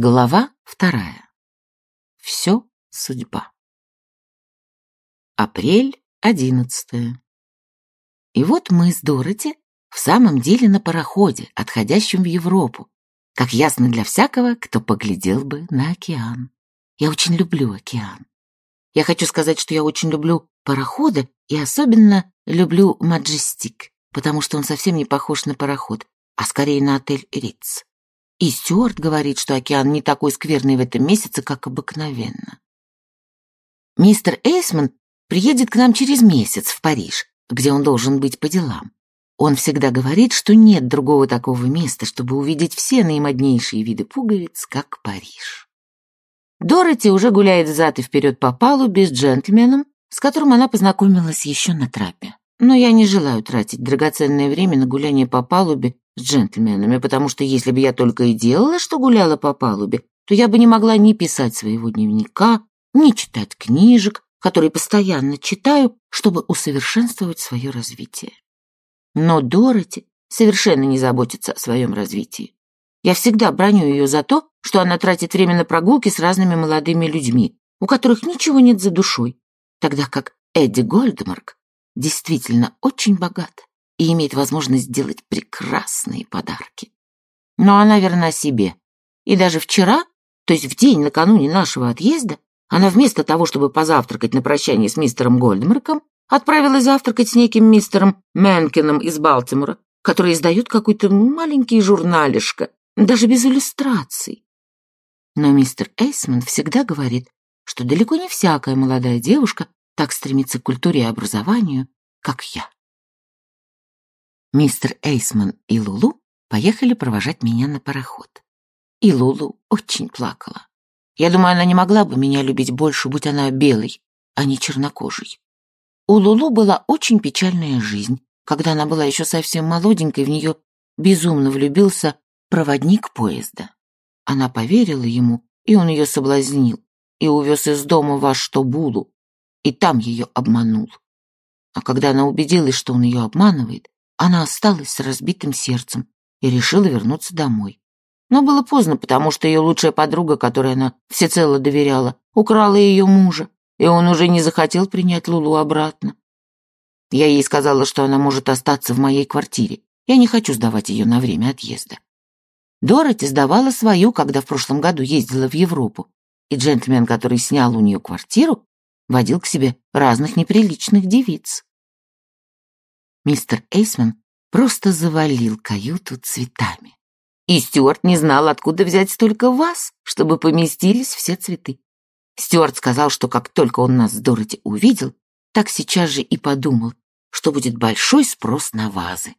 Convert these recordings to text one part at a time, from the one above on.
Глава вторая. Все судьба. Апрель одиннадцатое. И вот мы с Дороти в самом деле на пароходе, отходящем в Европу, как ясно для всякого, кто поглядел бы на океан. Я очень люблю океан. Я хочу сказать, что я очень люблю пароходы и особенно люблю Маджестик, потому что он совсем не похож на пароход, а скорее на отель Риц. И Стюарт говорит, что океан не такой скверный в этом месяце, как обыкновенно. Мистер Эйсман приедет к нам через месяц в Париж, где он должен быть по делам. Он всегда говорит, что нет другого такого места, чтобы увидеть все наимоднейшие виды пуговиц, как Париж. Дороти уже гуляет взад и вперед по палубе с джентльменом, с которым она познакомилась еще на трапе. Но я не желаю тратить драгоценное время на гуляние по палубе с джентльменами, потому что если бы я только и делала, что гуляла по палубе, то я бы не могла ни писать своего дневника, ни читать книжек, которые постоянно читаю, чтобы усовершенствовать свое развитие. Но Дороти совершенно не заботится о своем развитии. Я всегда броню ее за то, что она тратит время на прогулки с разными молодыми людьми, у которых ничего нет за душой, тогда как Эдди Гольдмарк действительно очень богат и имеет возможность сделать прекрасные подарки. Но она верна себе. И даже вчера, то есть в день накануне нашего отъезда, она вместо того, чтобы позавтракать на прощание с мистером Гольдмарком, отправилась завтракать с неким мистером Менкином из Балтимора, который издает какой-то маленький журналишко, даже без иллюстраций. Но мистер Эйсман всегда говорит, что далеко не всякая молодая девушка так стремится к культуре и образованию, как я. Мистер Эйсман и Лулу поехали провожать меня на пароход. И Лулу очень плакала. Я думаю, она не могла бы меня любить больше, будь она белой, а не чернокожей. У Лулу была очень печальная жизнь. Когда она была еще совсем молоденькой, в нее безумно влюбился проводник поезда. Она поверила ему, и он ее соблазнил, и увез из дома во что булу, и там ее обманул. А когда она убедилась, что он ее обманывает, она осталась с разбитым сердцем и решила вернуться домой. Но было поздно, потому что ее лучшая подруга, которой она всецело доверяла, украла ее мужа, и он уже не захотел принять Лулу обратно. Я ей сказала, что она может остаться в моей квартире. Я не хочу сдавать ее на время отъезда. Дороти сдавала свою, когда в прошлом году ездила в Европу, и джентльмен, который снял у нее квартиру, водил к себе разных неприличных девиц. Мистер Эйсман просто завалил каюту цветами. И Стюарт не знал, откуда взять столько вас, чтобы поместились все цветы. Стюарт сказал, что как только он нас с Дороти увидел, так сейчас же и подумал, что будет большой спрос на вазы.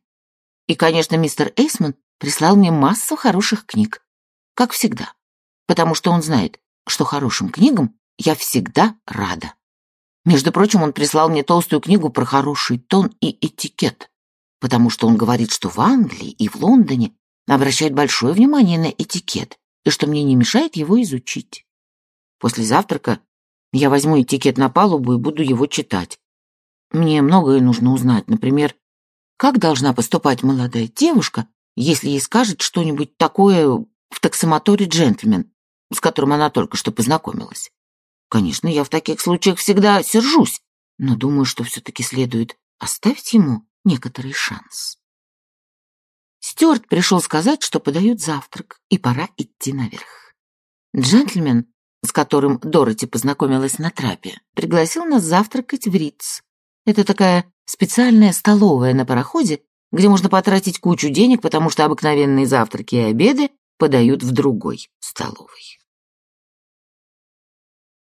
И, конечно, мистер Эйсман прислал мне массу хороших книг, как всегда, потому что он знает, что хорошим книгам я всегда рада. Между прочим, он прислал мне толстую книгу про хороший тон и этикет, потому что он говорит, что в Англии и в Лондоне обращают большое внимание на этикет, и что мне не мешает его изучить. После завтрака я возьму этикет на палубу и буду его читать. Мне многое нужно узнать, например, как должна поступать молодая девушка, если ей скажет что-нибудь такое в таксомоторе джентльмен, с которым она только что познакомилась. Конечно, я в таких случаях всегда сержусь, но думаю, что все-таки следует оставить ему некоторый шанс. Стюарт пришел сказать, что подают завтрак, и пора идти наверх. Джентльмен с которым Дороти познакомилась на трапе, пригласил нас завтракать в Риц. Это такая специальная столовая на пароходе, где можно потратить кучу денег, потому что обыкновенные завтраки и обеды подают в другой столовой.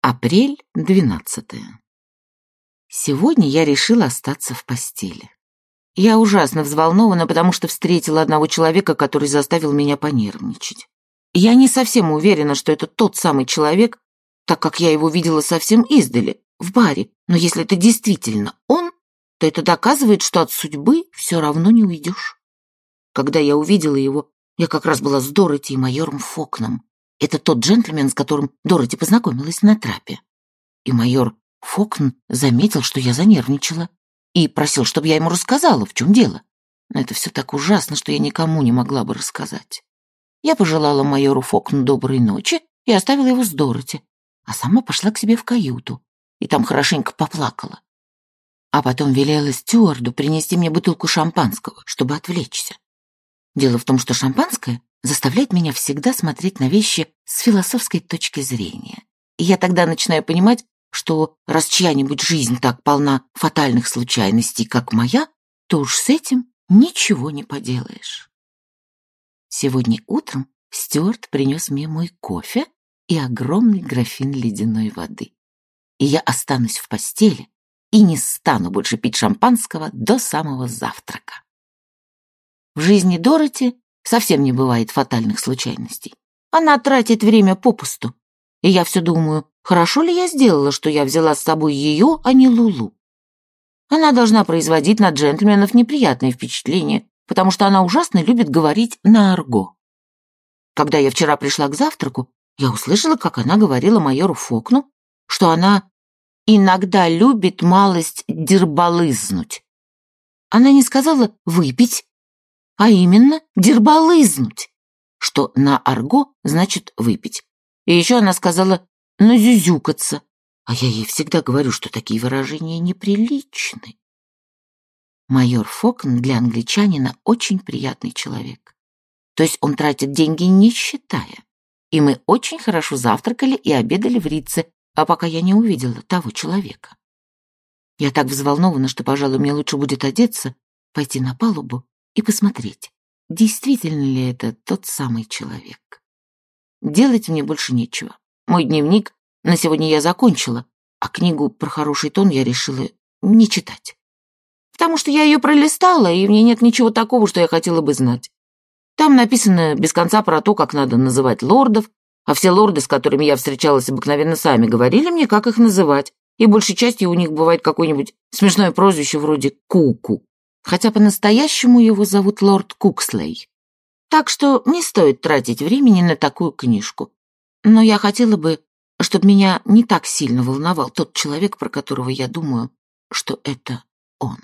Апрель 12. Сегодня я решила остаться в постели. Я ужасно взволнована, потому что встретила одного человека, который заставил меня понервничать. Я не совсем уверена, что это тот самый человек, так как я его видела совсем издали, в баре. Но если это действительно он, то это доказывает, что от судьбы все равно не уйдешь. Когда я увидела его, я как раз была с Дороти и майором Фокном. Это тот джентльмен, с которым Дороти познакомилась на трапе. И майор Фокн заметил, что я занервничала, и просил, чтобы я ему рассказала, в чем дело. Но это все так ужасно, что я никому не могла бы рассказать. Я пожелала майору Фокну доброй ночи и оставила его с Дороти, а сама пошла к себе в каюту и там хорошенько поплакала. А потом велела стюарду принести мне бутылку шампанского, чтобы отвлечься. Дело в том, что шампанское заставляет меня всегда смотреть на вещи с философской точки зрения. И я тогда начинаю понимать, что раз чья-нибудь жизнь так полна фатальных случайностей, как моя, то уж с этим ничего не поделаешь. Сегодня утром Стюарт принес мне мой кофе и огромный графин ледяной воды. И я останусь в постели и не стану больше пить шампанского до самого завтрака. В жизни Дороти совсем не бывает фатальных случайностей. Она тратит время попусту. И я все думаю, хорошо ли я сделала, что я взяла с собой ее, а не Лулу. Она должна производить на джентльменов неприятное впечатление, потому что она ужасно любит говорить на арго. Когда я вчера пришла к завтраку, я услышала, как она говорила майору Фокну, что она иногда любит малость дербалызнуть. Она не сказала «выпить», а именно «дербалызнуть», что на арго значит «выпить». И еще она сказала «назюзюкаться», а я ей всегда говорю, что такие выражения неприличны. Майор Фокн для англичанина очень приятный человек. То есть он тратит деньги не считая. И мы очень хорошо завтракали и обедали в Рице, а пока я не увидела того человека. Я так взволнована, что, пожалуй, мне лучше будет одеться, пойти на палубу и посмотреть, действительно ли это тот самый человек. Делать мне больше нечего. Мой дневник на сегодня я закончила, а книгу про хороший тон я решила не читать. Потому что я ее пролистала, и в ней нет ничего такого, что я хотела бы знать. Там написано без конца про то, как надо называть лордов, а все лорды, с которыми я встречалась, обыкновенно сами говорили мне, как их называть, и большей частью у них бывает какое-нибудь смешное прозвище вроде Куку, хотя по-настоящему его зовут лорд Кукслей. Так что не стоит тратить времени на такую книжку. Но я хотела бы, чтобы меня не так сильно волновал тот человек, про которого я думаю, что это он.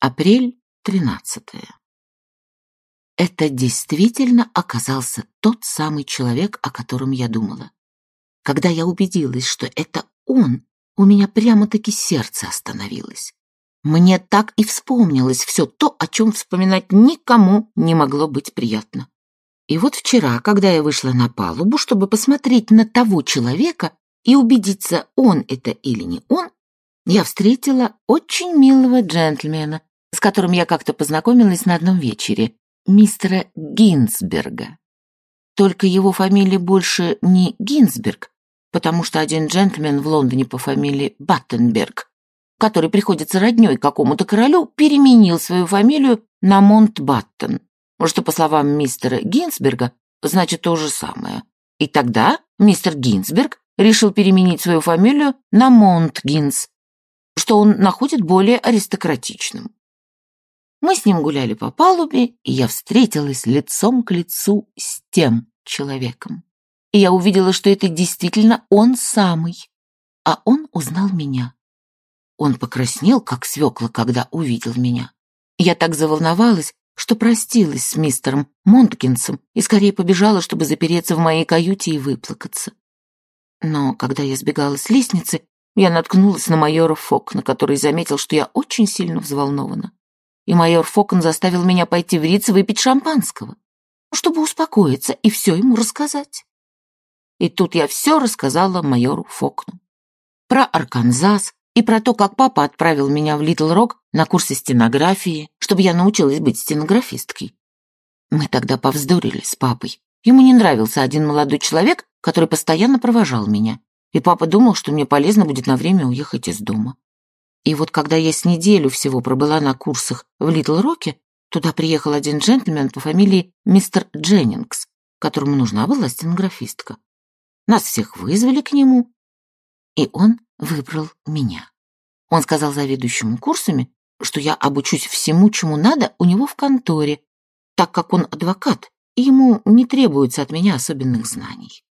Апрель 13. Это действительно оказался тот самый человек, о котором я думала. Когда я убедилась, что это он, у меня прямо-таки сердце остановилось. Мне так и вспомнилось все то, о чем вспоминать никому не могло быть приятно. И вот вчера, когда я вышла на палубу, чтобы посмотреть на того человека и убедиться, он это или не он, я встретила очень милого джентльмена, с которым я как-то познакомилась на одном вечере, мистера Гинзберга. Только его фамилия больше не Гинзберг, потому что один джентльмен в Лондоне по фамилии Баттенберг, который приходится роднёй какому-то королю, переменил свою фамилию на Монтбаттен, что, по словам мистера Гинзберга, значит то же самое. И тогда мистер Гинзберг решил переменить свою фамилию на Монтгинс, что он находит более аристократичным. Мы с ним гуляли по палубе, и я встретилась лицом к лицу с тем человеком. И я увидела, что это действительно он самый. А он узнал меня. Он покраснел, как свекла, когда увидел меня. Я так заволновалась, что простилась с мистером Монткинсом и скорее побежала, чтобы запереться в моей каюте и выплакаться. Но когда я сбегала с лестницы, я наткнулась на майора Фокна, который заметил, что я очень сильно взволнована и майор Фокон заставил меня пойти в Риц выпить шампанского, чтобы успокоиться и все ему рассказать. И тут я все рассказала майору Фокну. Про Арканзас и про то, как папа отправил меня в Литл Рок на курсы стенографии, чтобы я научилась быть стенографисткой. Мы тогда повздорили с папой. Ему не нравился один молодой человек, который постоянно провожал меня, и папа думал, что мне полезно будет на время уехать из дома. И вот когда я с неделю всего пробыла на курсах в Литл-Роке, туда приехал один джентльмен по фамилии мистер Дженнингс, которому нужна была стенографистка. Нас всех вызвали к нему, и он выбрал меня. Он сказал заведующему курсами, что я обучусь всему, чему надо у него в конторе, так как он адвокат, и ему не требуется от меня особенных знаний.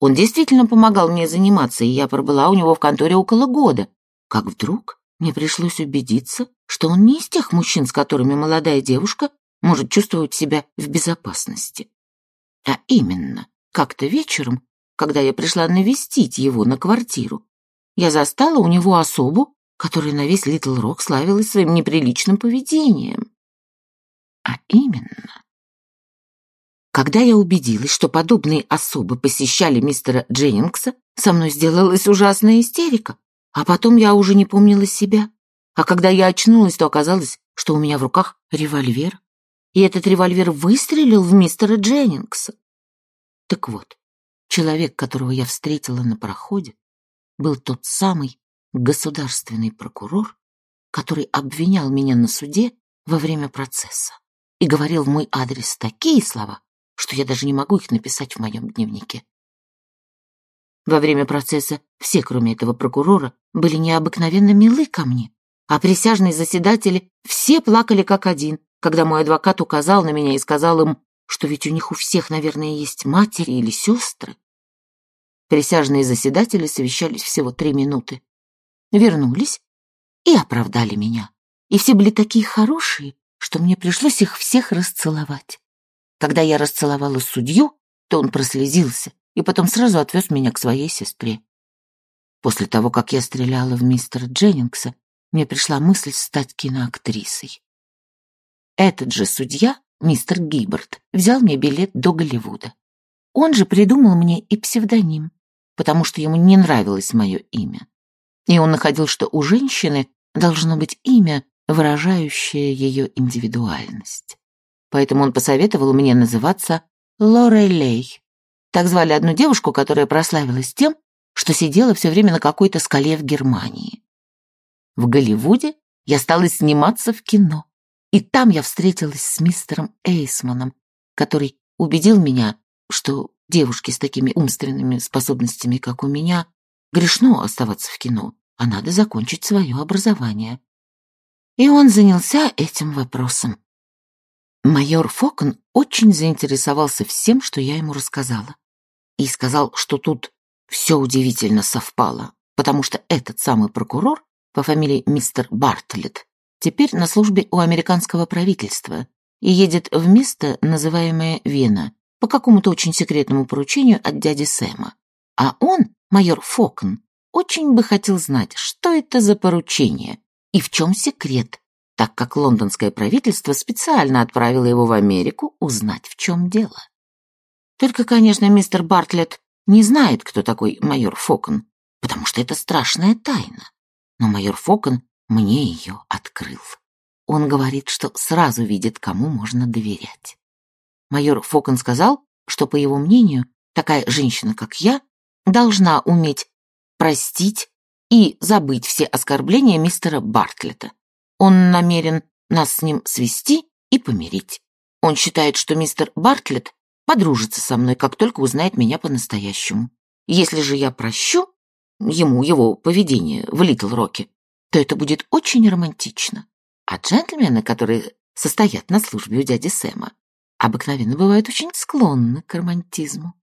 Он действительно помогал мне заниматься, и я пробыла у него в конторе около года, как вдруг мне пришлось убедиться, что он не из тех мужчин, с которыми молодая девушка может чувствовать себя в безопасности. А именно, как-то вечером, когда я пришла навестить его на квартиру, я застала у него особу, которая на весь Литл Рок славилась своим неприличным поведением. А именно, когда я убедилась, что подобные особы посещали мистера Дженнингса, со мной сделалась ужасная истерика, а потом я уже не помнила себя. А когда я очнулась, то оказалось, что у меня в руках револьвер, и этот револьвер выстрелил в мистера Дженнингса. Так вот, человек, которого я встретила на проходе, был тот самый государственный прокурор, который обвинял меня на суде во время процесса и говорил в мой адрес такие слова, что я даже не могу их написать в моем дневнике. Во время процесса все, кроме этого прокурора, были необыкновенно милы ко мне, а присяжные заседатели все плакали как один, когда мой адвокат указал на меня и сказал им, что ведь у них у всех, наверное, есть матери или сестры. Присяжные заседатели совещались всего три минуты. Вернулись и оправдали меня. И все были такие хорошие, что мне пришлось их всех расцеловать. Когда я расцеловала судью, то он прослезился и потом сразу отвез меня к своей сестре. После того, как я стреляла в мистера Дженнингса, мне пришла мысль стать киноактрисой. Этот же судья, мистер Гиббард, взял мне билет до Голливуда. Он же придумал мне и псевдоним, потому что ему не нравилось мое имя. И он находил, что у женщины должно быть имя, выражающее ее индивидуальность поэтому он посоветовал мне называться Лорелей. Так звали одну девушку, которая прославилась тем, что сидела все время на какой-то скале в Германии. В Голливуде я стала сниматься в кино, и там я встретилась с мистером Эйсманом, который убедил меня, что девушке с такими умственными способностями, как у меня, грешно оставаться в кино, а надо закончить свое образование. И он занялся этим вопросом. Майор Фокон очень заинтересовался всем, что я ему рассказала. И сказал, что тут все удивительно совпало, потому что этот самый прокурор по фамилии мистер Бартлетт теперь на службе у американского правительства и едет в место, называемое Вена, по какому-то очень секретному поручению от дяди Сэма. А он, майор Фокон, очень бы хотел знать, что это за поручение и в чем секрет, так как лондонское правительство специально отправило его в Америку узнать, в чем дело. Только, конечно, мистер Бартлетт не знает, кто такой майор Фокон, потому что это страшная тайна. Но майор Фокон мне ее открыл. Он говорит, что сразу видит, кому можно доверять. Майор Фокон сказал, что, по его мнению, такая женщина, как я, должна уметь простить и забыть все оскорбления мистера Бартлета, он намерен нас с ним свести и помирить. Он считает, что мистер Бартлетт подружится со мной, как только узнает меня по-настоящему. Если же я прощу ему его поведение в Литл Роке, то это будет очень романтично. А джентльмены, которые состоят на службе у дяди Сэма, обыкновенно бывают очень склонны к романтизму.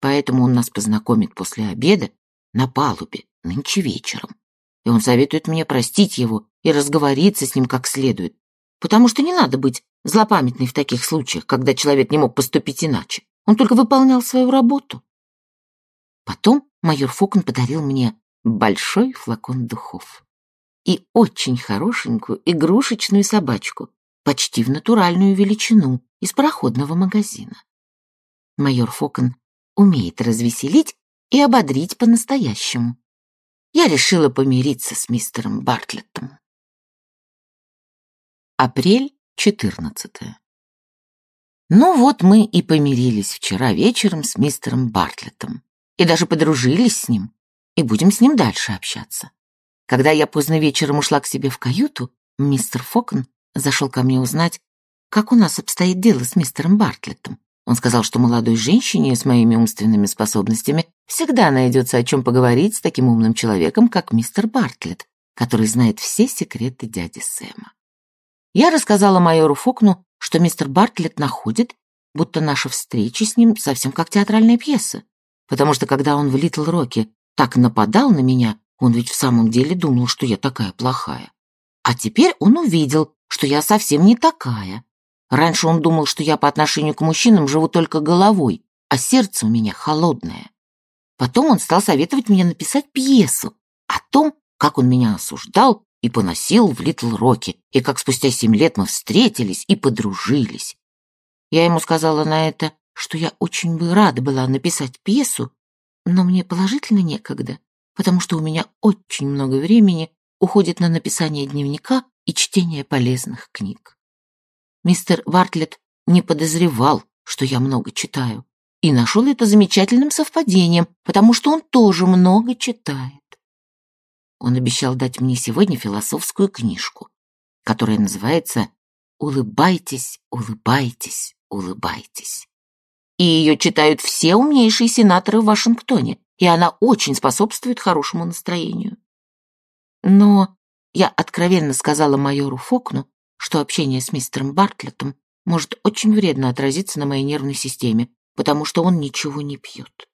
Поэтому он нас познакомит после обеда на палубе нынче вечером и он советует мне простить его и разговориться с ним как следует, потому что не надо быть злопамятной в таких случаях, когда человек не мог поступить иначе. Он только выполнял свою работу. Потом майор Фокон подарил мне большой флакон духов и очень хорошенькую игрушечную собачку, почти в натуральную величину, из пароходного магазина. Майор Фокон умеет развеселить и ободрить по-настоящему я решила помириться с мистером Бартлеттом. Апрель 14. Ну вот мы и помирились вчера вечером с мистером Бартлеттом. И даже подружились с ним. И будем с ним дальше общаться. Когда я поздно вечером ушла к себе в каюту, мистер Фокон зашел ко мне узнать, как у нас обстоит дело с мистером Бартлеттом. Он сказал, что молодой женщине с моими умственными способностями всегда найдется о чем поговорить с таким умным человеком, как мистер Бартлетт, который знает все секреты дяди Сэма. Я рассказала майору Фокну, что мистер Бартлетт находит, будто наша встреча с ним совсем как театральная пьеса, потому что когда он в Литл Роке так нападал на меня, он ведь в самом деле думал, что я такая плохая. А теперь он увидел, что я совсем не такая, Раньше он думал, что я по отношению к мужчинам живу только головой, а сердце у меня холодное. Потом он стал советовать мне написать пьесу о том, как он меня осуждал и поносил в Литл Роке, и как спустя семь лет мы встретились и подружились. Я ему сказала на это, что я очень бы рада была написать пьесу, но мне положительно некогда, потому что у меня очень много времени уходит на написание дневника и чтение полезных книг. Мистер Бартлетт не подозревал, что я много читаю, и нашел это замечательным совпадением, потому что он тоже много читает. Он обещал дать мне сегодня философскую книжку, которая называется «Улыбайтесь, улыбайтесь, улыбайтесь». И ее читают все умнейшие сенаторы в Вашингтоне, и она очень способствует хорошему настроению. Но я откровенно сказала майору Фокну, что общение с мистером Бартлеттом может очень вредно отразиться на моей нервной системе, потому что он ничего не пьет.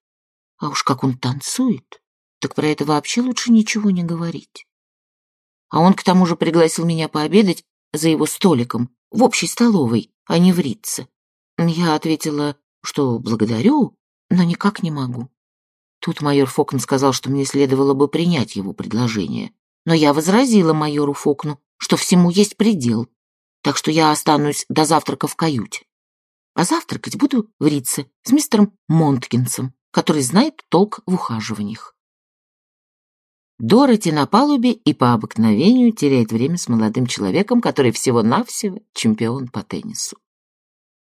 А уж как он танцует, так про это вообще лучше ничего не говорить. А он к тому же пригласил меня пообедать за его столиком в общей столовой, а не в Ритце. Я ответила, что благодарю, но никак не могу. Тут майор Фокн сказал, что мне следовало бы принять его предложение. Но я возразила майору Фокну, что всему есть предел, так что я останусь до завтрака в каюте. А завтракать буду в Рице с мистером Монткинсом, который знает толк в ухаживаниях. Дороти на палубе и по обыкновению теряет время с молодым человеком, который всего-навсего чемпион по теннису.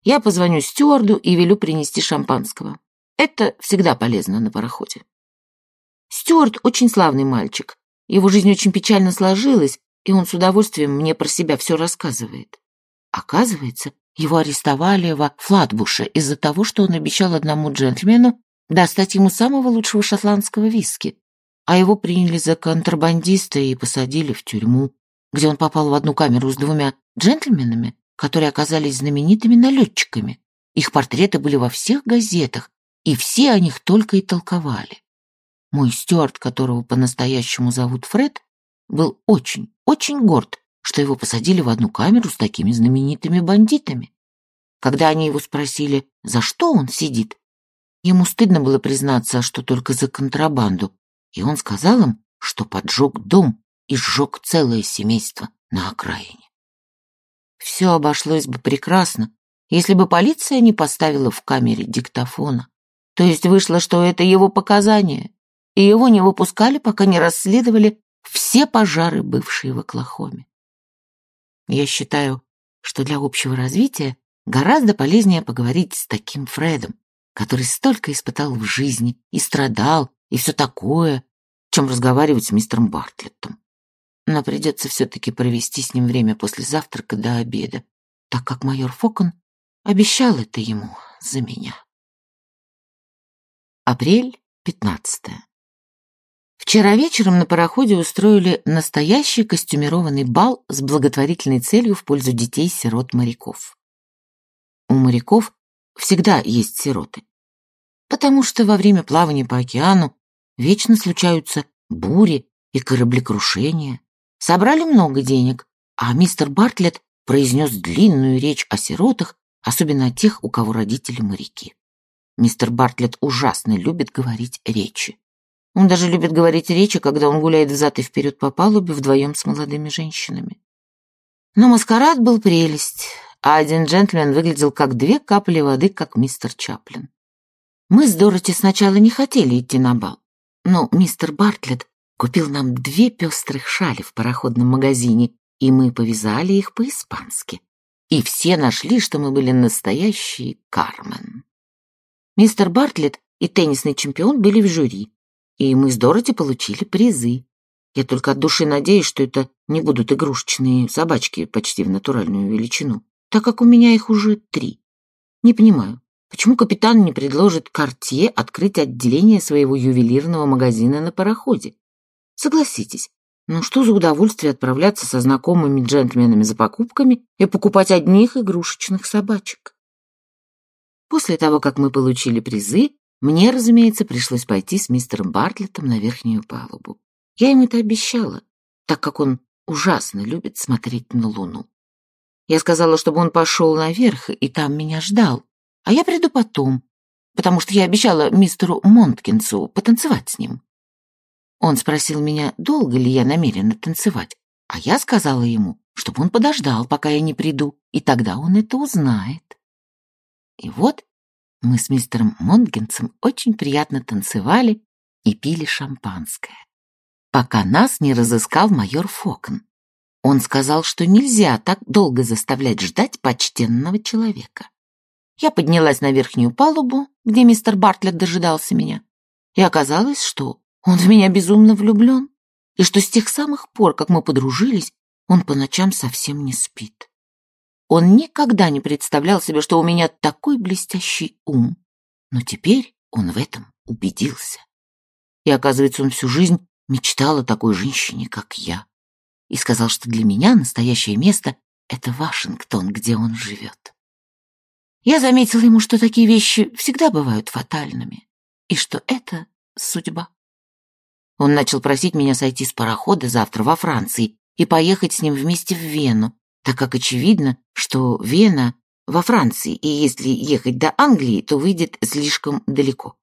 Я позвоню стюарду и велю принести шампанского. Это всегда полезно на пароходе. Стюарт очень славный мальчик. Его жизнь очень печально сложилась, и он с удовольствием мне про себя все рассказывает. Оказывается, его арестовали во Флатбуше из-за того, что он обещал одному джентльмену достать ему самого лучшего шотландского виски, а его приняли за контрабандиста и посадили в тюрьму, где он попал в одну камеру с двумя джентльменами, которые оказались знаменитыми налетчиками. Их портреты были во всех газетах, и все о них только и толковали. Мой стюарт, которого по-настоящему зовут Фред, был очень, очень горд, что его посадили в одну камеру с такими знаменитыми бандитами. Когда они его спросили, за что он сидит, ему стыдно было признаться, что только за контрабанду, и он сказал им, что поджег дом и сжег целое семейство на окраине. Все обошлось бы прекрасно, если бы полиция не поставила в камере диктофона. То есть вышло, что это его показания, и его не выпускали, пока не расследовали все пожары, бывшие в Оклахоме. Я считаю, что для общего развития гораздо полезнее поговорить с таким Фредом, который столько испытал в жизни и страдал, и все такое, чем разговаривать с мистером Бартлеттом. Но придется все-таки провести с ним время после завтрака до обеда, так как майор Фокон обещал это ему за меня. Апрель 15. Вчера вечером на пароходе устроили настоящий костюмированный бал с благотворительной целью в пользу детей-сирот моряков. У моряков всегда есть сироты, потому что во время плавания по океану вечно случаются бури и кораблекрушения. Собрали много денег, а мистер Бартлетт произнес длинную речь о сиротах, особенно о тех, у кого родители моряки. Мистер Бартлетт ужасно любит говорить речи. Он даже любит говорить речи, когда он гуляет взад и вперед по палубе вдвоем с молодыми женщинами. Но маскарад был прелесть, а один джентльмен выглядел как две капли воды, как мистер Чаплин. Мы с Дороти сначала не хотели идти на бал, но мистер Бартлетт купил нам две пестрых шали в пароходном магазине, и мы повязали их по-испански. И все нашли, что мы были настоящие Кармен. Мистер Бартлетт и теннисный чемпион были в жюри, и мы с Дороти получили призы. Я только от души надеюсь, что это не будут игрушечные собачки почти в натуральную величину, так как у меня их уже три. Не понимаю, почему капитан не предложит Картье открыть отделение своего ювелирного магазина на пароходе? Согласитесь, ну что за удовольствие отправляться со знакомыми джентльменами за покупками и покупать одних игрушечных собачек? После того, как мы получили призы, мне, разумеется, пришлось пойти с мистером Бартлеттом на верхнюю палубу. Я ему это обещала, так как он ужасно любит смотреть на Луну. Я сказала, чтобы он пошел наверх и там меня ждал, а я приду потом, потому что я обещала мистеру Монткинсу потанцевать с ним. Он спросил меня, долго ли я намерена танцевать, а я сказала ему, чтобы он подождал, пока я не приду, и тогда он это узнает. И вот мы с мистером Монткинсом очень приятно танцевали и пили шампанское, пока нас не разыскал майор Фокн. Он сказал, что нельзя так долго заставлять ждать почтенного человека. Я поднялась на верхнюю палубу, где мистер Бартлетт дожидался меня, и оказалось, что он в меня безумно влюблен, и что с тех самых пор, как мы подружились, он по ночам совсем не спит. Он никогда не представлял себе, что у меня такой блестящий ум, но теперь он в этом убедился. И оказывается, он всю жизнь мечтал о такой женщине, как я и сказал, что для меня настоящее место — это Вашингтон, где он живет. Я заметила ему, что такие вещи всегда бывают фатальными, и что это судьба. Он начал просить меня сойти с парохода завтра во Франции и поехать с ним вместе в Вену, так как очевидно, что Вена во Франции, и если ехать до Англии, то выйдет слишком далеко.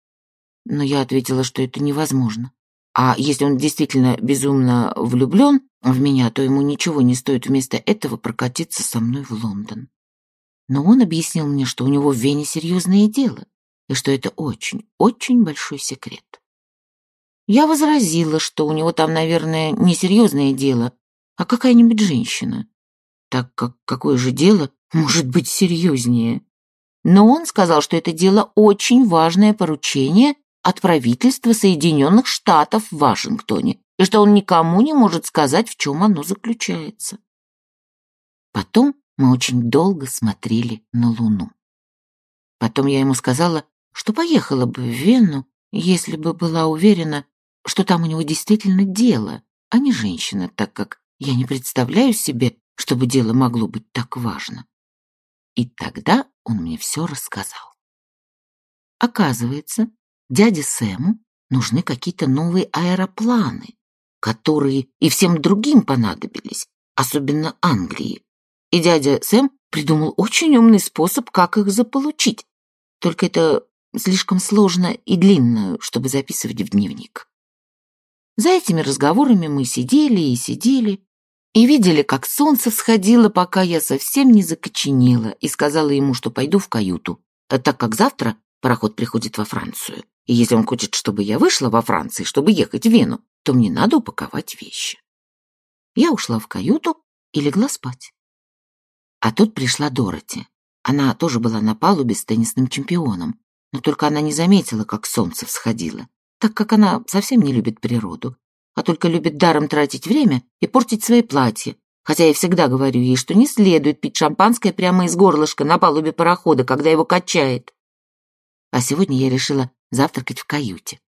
Но я ответила, что это невозможно. А если он действительно безумно влюблен в меня, то ему ничего не стоит вместо этого прокатиться со мной в Лондон. Но он объяснил мне, что у него в Вене серьезное дело, и что это очень, очень большой секрет. Я возразила, что у него там, наверное, не серьезное дело, а какая-нибудь женщина, так как какое же дело может быть серьезнее. Но он сказал, что это дело очень важное поручение от правительства Соединенных Штатов в Вашингтоне, и что он никому не может сказать, в чем оно заключается. Потом мы очень долго смотрели на Луну. Потом я ему сказала, что поехала бы в Вену, если бы была уверена, что там у него действительно дело, а не женщина, так как я не представляю себе, чтобы дело могло быть так важно. И тогда он мне все рассказал. Оказывается, дяде Сэму нужны какие-то новые аэропланы, которые и всем другим понадобились, особенно Англии. И дядя Сэм придумал очень умный способ, как их заполучить. Только это слишком сложно и длинно, чтобы записывать в дневник. За этими разговорами мы сидели и сидели, и видели, как солнце всходило, пока я совсем не закоченела, и сказала ему, что пойду в каюту, так как завтра пароход приходит во Францию. И если он хочет, чтобы я вышла во Франции, чтобы ехать в Вену, то мне надо упаковать вещи. Я ушла в каюту и легла спать. А тут пришла Дороти. Она тоже была на палубе с теннисным чемпионом, но только она не заметила, как солнце всходило, так как она совсем не любит природу, а только любит даром тратить время и портить свои платья, хотя я всегда говорю ей, что не следует пить шампанское прямо из горлышка на палубе парохода, когда его качает. А сегодня я решила завтракать в каюте.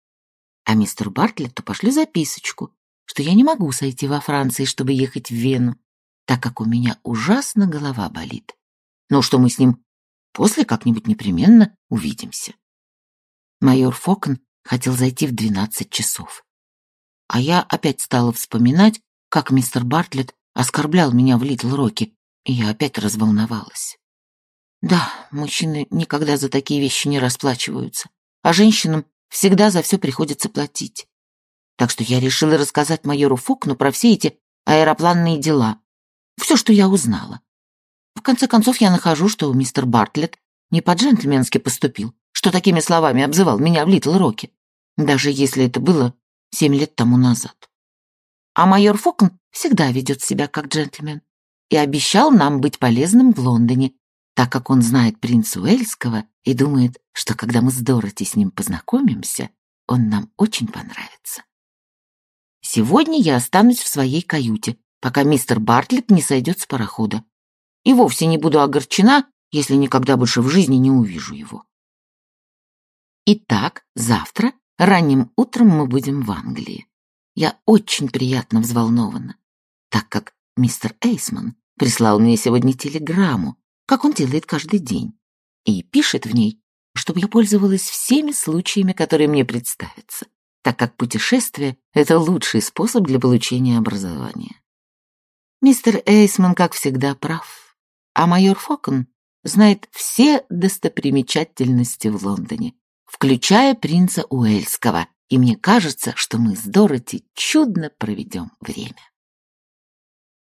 А мистеру Бартлетту пошлю записочку, что я не могу сойти во Франции, чтобы ехать в Вену, так как у меня ужасно голова болит. Но что мы с ним после как-нибудь непременно увидимся. Майор Фокн хотел зайти в двенадцать часов. А я опять стала вспоминать, как мистер Бартлетт оскорблял меня в Литл Роке, и я опять разволновалась. Да, мужчины никогда за такие вещи не расплачиваются а женщинам всегда за все приходится платить. Так что я решила рассказать майору Фокну про все эти аэропланные дела, все, что я узнала. В конце концов, я нахожу, что мистер Бартлетт не по-джентльменски поступил, что такими словами обзывал меня в Литл Роке, даже если это было семь лет тому назад. А майор Фокн всегда ведет себя как джентльмен и обещал нам быть полезным в Лондоне, так как он знает принца Уэльского и думает, что когда мы с Дороти с ним познакомимся, он нам очень понравится. Сегодня я останусь в своей каюте, пока мистер Бартлетт не сойдет с парохода. И вовсе не буду огорчена, если никогда больше в жизни не увижу его. Итак, завтра ранним утром мы будем в Англии. Я очень приятно взволнована, так как мистер Эйсман прислал мне сегодня телеграмму, как он делает каждый день, и пишет в ней, чтобы я пользовалась всеми случаями, которые мне представятся, так как путешествие — это лучший способ для получения образования. Мистер Эйсман, как всегда, прав. а майор Фокон знает все достопримечательности в Лондоне, включая принца Уэльского, и мне кажется, что мы с Дороти чудно проведем время.